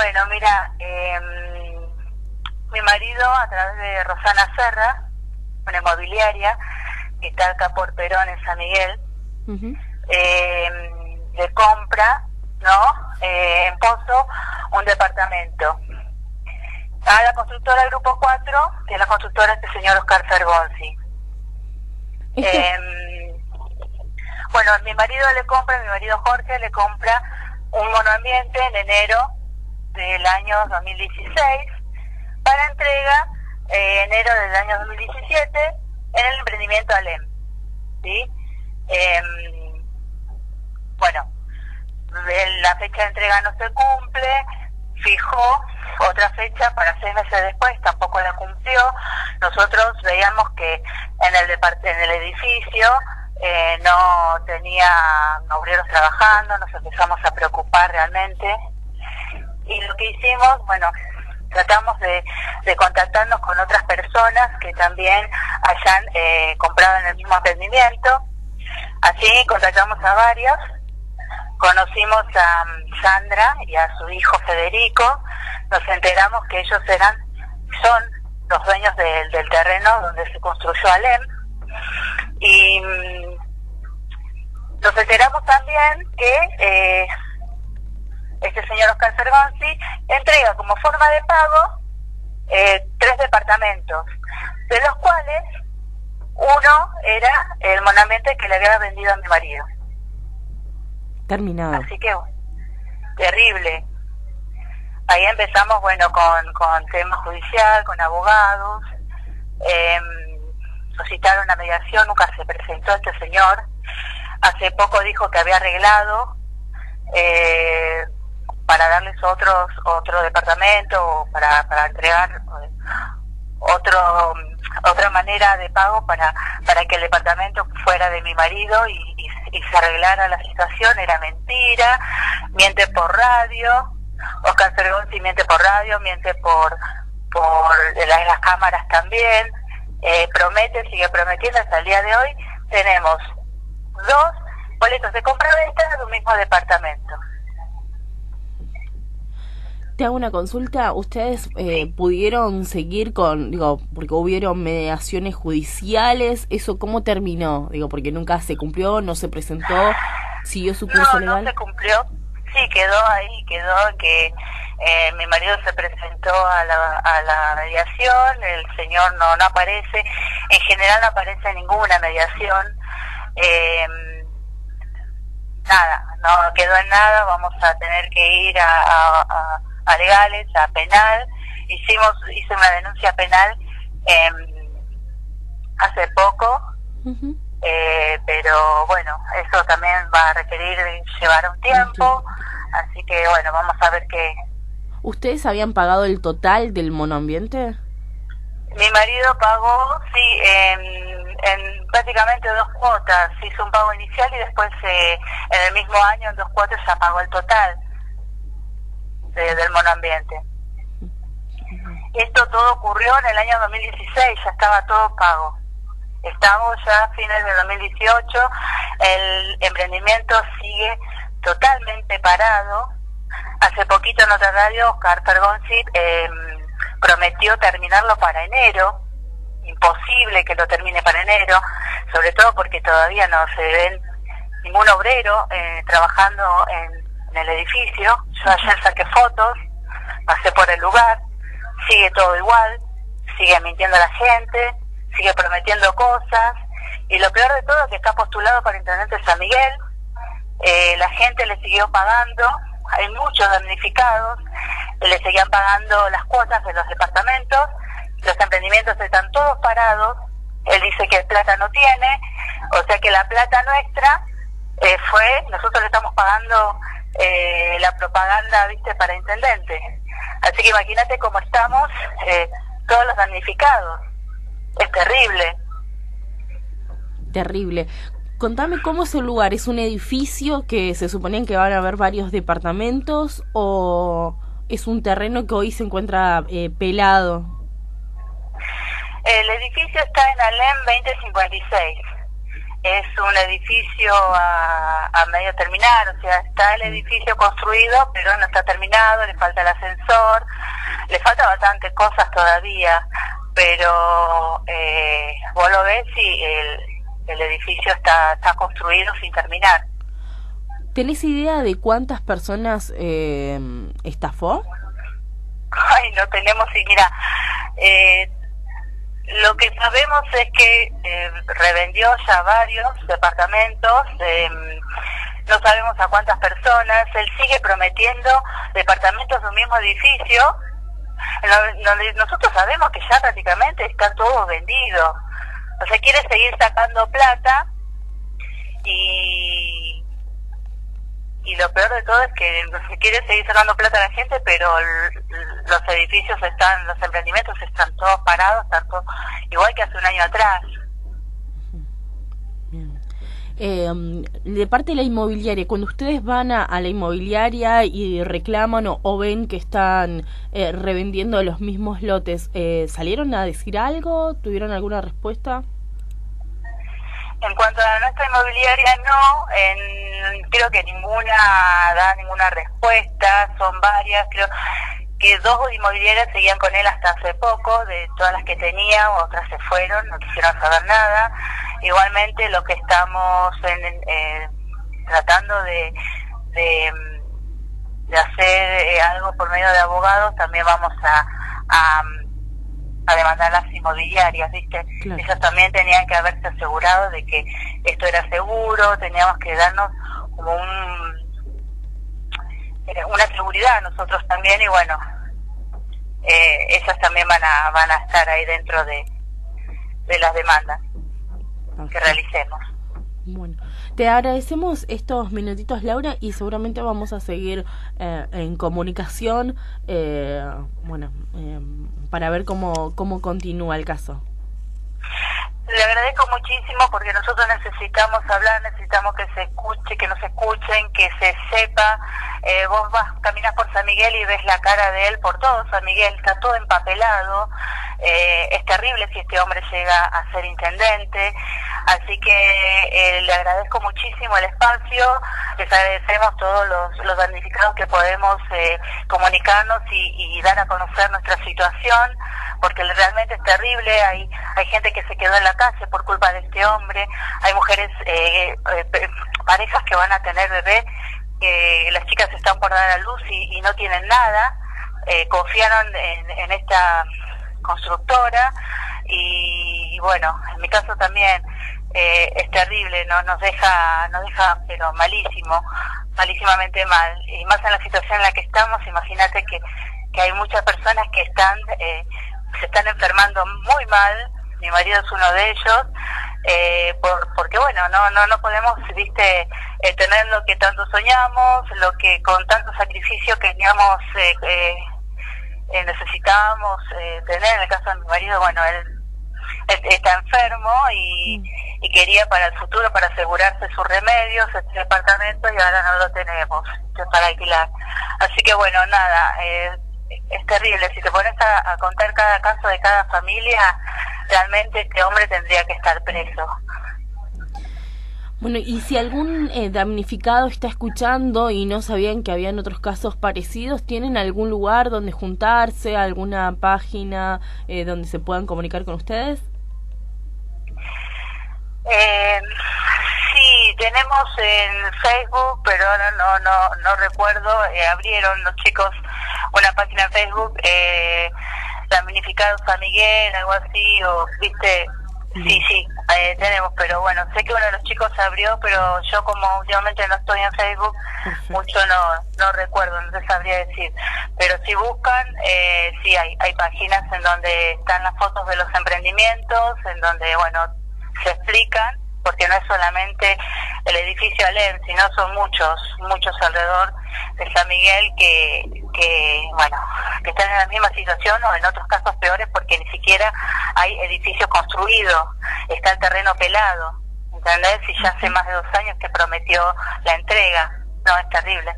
Bueno, mira, em, mi marido a través de Rosana Serra, una inmobiliaria que está acá por Perón en San Miguel, em, le compra, ¿no? Eh, en Pozo, un departamento. A la constructora Grupo 4, que es la constructora este señor Oscar Fergonzi. Em, bueno, mi marido le compra, mi marido Jorge le compra un monoambiente en enero del año 2016 para entrega eh, enero del año 2017 en el emprendimiento Alem. ¿sí? Em, bueno, la fecha de entrega no se cumple, fijó otra fecha para seis meses después, tampoco la cumplió. Nosotros veíamos que en el, en el edificio eh, no tenía obreros trabajando, nos empezamos a preocupar realmente. Y lo que hicimos, bueno, tratamos de, contactarnos con otras personas que también hayan eh, comprado en el mismo emprendimiento. Así contactamos a varios, conocimos a mm, Sandra y a su hijo Federico, nos enteramos que ellos eran, son los dueños del terreno donde se construyó Alem. Y mm, nos enteramos también que eh, este señor Oscar Fergonzi entrega como forma de pago eh, tres departamentos, de los cuales uno era el monamente que le había vendido a mi marido. Terminado. Así que, terrible. Ahí empezamos, bueno, con, con tema judicial, con abogados. Eh, solicitaron una mediación, nunca se presentó este señor. Hace poco dijo que había arreglado eh, para darles otros otro departamento o para, para entregar eh, otro otra manera de pago para para que el departamento fuera de mi marido y, se arreglara la situación. Era mentira miente por radio Oscar Cergonzi miente por radio miente por por las, las cámaras también eh, promete sigue prometiendo hasta el día de hoy. Tenemos dos boletos de compra-venta de un mismo departamento te hago una consulta. ¿Ustedes eh, pudieron seguir con, digo, porque hubieron mediaciones judiciales? ¿Eso cómo terminó? Digo, porque nunca se cumplió, no se presentó, siguió su curso legal. No, se cumplió. Sí, quedó ahí, quedó que eh, mi marido se presentó a la, a la mediación, el señor no, no aparece, en general no aparece ninguna mediación. Eh, nada, no quedó en nada, vamos a tener que ir a a legales, a penal. Hicimos, hice una denuncia penal eh, hace poco, eh, pero bueno, eso también va a requerir llevar un tiempo, así que bueno, vamos a ver qué. ¿Ustedes habían pagado el total del monoambiente? Mi marido pagó, sí, en, en prácticamente dos cuotas. Hizo un pago inicial y después eh, en el mismo año, en dos cuotas, ya pagó el total del monoambiente. Esto todo ocurrió en el año 2016, ya estaba todo pago. Estamos ya a fines de 2018, el emprendimiento sigue totalmente parado. Hace poquito en otra radio, Oscar Pergonzi em, prometió terminarlo para enero. Imposible que lo termine para enero, sobre todo porque todavía no se ven ningún obrero eh, trabajando en en el edificio. Yo ayer saqué fotos, pasé por el lugar, sigue todo igual, sigue mintiendo a la gente, sigue prometiendo cosas. Y lo peor de todo es que está postulado para Intendente de San Miguel. Eh, la gente le siguió pagando, hay muchos damnificados, le seguían pagando las cuotas de los departamentos, los emprendimientos están todos parados, él dice que plata no tiene, o sea que la plata nuestra eh, fue, nosotros le estamos pagando eh, la propaganda, viste, para intendente. Así que imagínate cómo estamos eh, todos los damnificados. Es terrible. Terrible. Contame cómo es el lugar. ¿Es un edificio que se suponían que van a haber varios departamentos o es un terreno que hoy se encuentra eh, pelado? El edificio está en Alem 2056. Es un edificio a, a, medio terminar, o sea, está el edificio construido, pero no está terminado, le falta el ascensor, le falta bastantes cosas todavía, pero eh, vos lo ves y el, el edificio está, está construido sin terminar. ¿Tenés idea de cuántas personas eh, estafó? Ay, no tenemos siquiera... Eh, lo que sabemos es que eh, revendió ya varios departamentos, em, no sabemos a cuántas personas, él sigue prometiendo departamentos de un mismo edificio, donde nosotros sabemos que ya prácticamente está todo vendido. O sea, quiere seguir sacando plata y y lo peor de todo es que se quiere seguir sacando plata a la gente, pero los edificios están, los emprendimientos están todos parados, están igual que hace un año atrás. Eh, de parte de la inmobiliaria, cuando ustedes van a, la inmobiliaria y reclaman o, ven que están eh, revendiendo los mismos lotes, eh, ¿salieron a decir algo? ¿Tuvieron alguna respuesta? En cuanto a nuestra inmobiliaria, no. En, creo que ninguna da ninguna respuesta. Son varias. Creo que dos inmobiliarias seguían con él hasta hace poco. De todas las que tenía, otras se fueron, no quisieron saber nada. Igualmente, lo que estamos eh, tratando de, de, hacer eh, algo por medio de abogados, también vamos a demandar las inmobiliarias, ¿viste? Ellos también tenían que haberse asegurado de que esto era seguro, teníamos que darnos como un eh, una seguridad nosotros también y bueno, eh, ellos también van a van a estar ahí dentro de, de las demandas que realicemos. Te agradecemos estos minutitos, Laura, y seguramente vamos a seguir eh, en comunicación, eh, bueno, eh, para ver cómo, cómo continúa el caso. Le agradezco muchísimo porque nosotros necesitamos hablar, necesitamos que se escuche, que nos escuchen, que se sepa. Eh, vos vas, caminas por San Miguel y ves la cara de él por todo San Miguel, está todo empapelado. Eh, es terrible si este hombre llega a ser intendente. Así que eh, le agradezco muchísimo el espacio, les agradecemos todos los, los damnificados que podemos eh, comunicarnos y, y dar a conocer nuestra situación porque realmente es terrible, hay, hay gente que se quedó en la calle por culpa de este hombre, hay mujeres, eh, eh parejas que van a tener bebé, que las chicas están por dar a luz y, no tienen nada, eh, confiaron en, en, esta constructora y, bueno, en mi caso también eh, es terrible, no nos deja, nos deja pero malísimo, malísimamente mal, y más en la situación en la que estamos, imagínate que, que hay muchas personas que están eh, se están enfermando muy mal, mi marido es uno de ellos, eh, por, porque bueno, no, no, no podemos, viste, eh, tener lo que tanto soñamos, lo que con tanto sacrificio queríamos, eh, eh, eh necesitábamos tener, en el caso de mi marido, bueno, él, está enfermo y, y, quería para el futuro, para asegurarse sus remedios, este departamento, y ahora no lo tenemos para alquilar. Así que bueno, nada, eh, es terrible. Si te pones a, contar cada caso de cada familia, realmente este hombre tendría que estar preso. Bueno, y si algún eh, damnificado está escuchando y no sabían que habían otros casos parecidos, ¿tienen algún lugar donde juntarse, alguna página eh, donde se puedan comunicar con ustedes? Eh, sí, tenemos en Facebook, pero ahora no, no, no recuerdo, eh, abrieron los chicos una página en Facebook, eh, Damnificados San Miguel, algo así, o, viste, sí, sí, eh, tenemos, pero bueno, sé que uno de los chicos abrió, pero yo como últimamente no estoy en Facebook, mucho no, no recuerdo, no te sabría decir. Pero si buscan, eh, sí, hay, hay páginas en donde están las fotos de los emprendimientos, en donde, bueno, se explican, porque no es solamente el edificio Alem, sino son muchos, muchos alrededor de San Miguel que, que, bueno, que están en la misma situación o en otros casos peores porque ni siquiera hay edificio construido, está el terreno pelado, ¿entendés? Y ya hace más de dos años que prometió la entrega, no, es terrible.